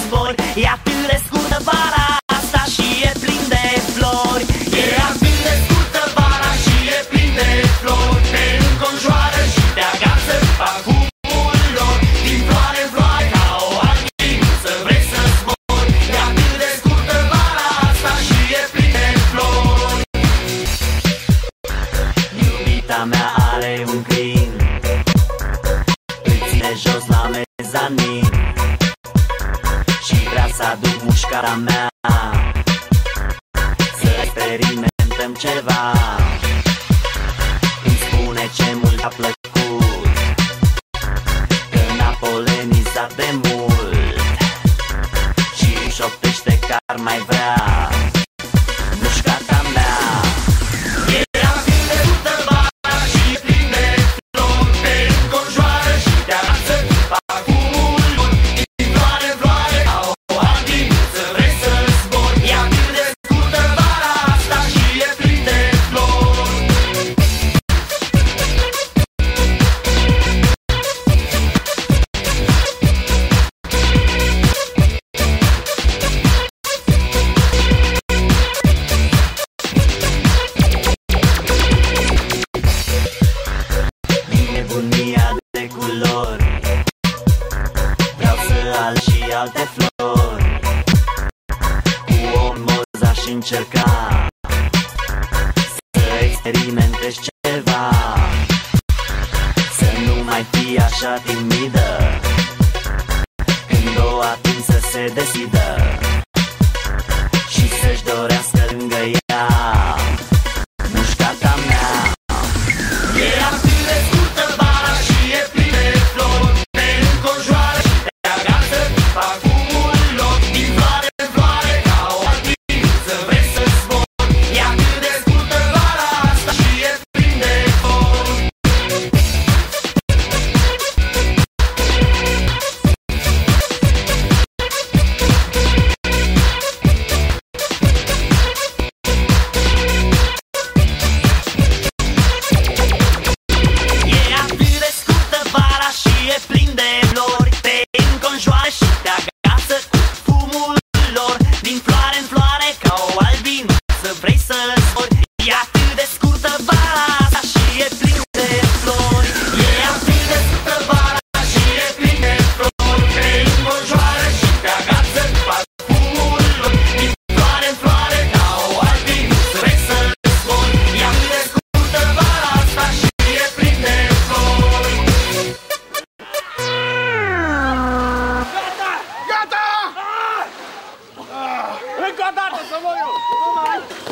zbor. E apil de scurtă vara asta și e plin de flori. E apil de scurtă vara și e plin de flori. Te înconjoară și te agață parfumul lor. Din floare în floare ca o albinuță vrei să zbori E apil de scurtă vara asta și e plin de flori. Iubita mea are un crin. Îl ține jos la mezanin să aduc mușcara mea. Să experimentăm ceva. Îmi spune ce mult a plăcut Că n-a polenizat de mult. Și șoptește că ar mai vrea. Portocal și alte flori. Cu o moza și încerca Să experimentezi ceva. Să nu mai fii așa timidă. Când o atingi să se desidă e prinde Godardo, seu molho!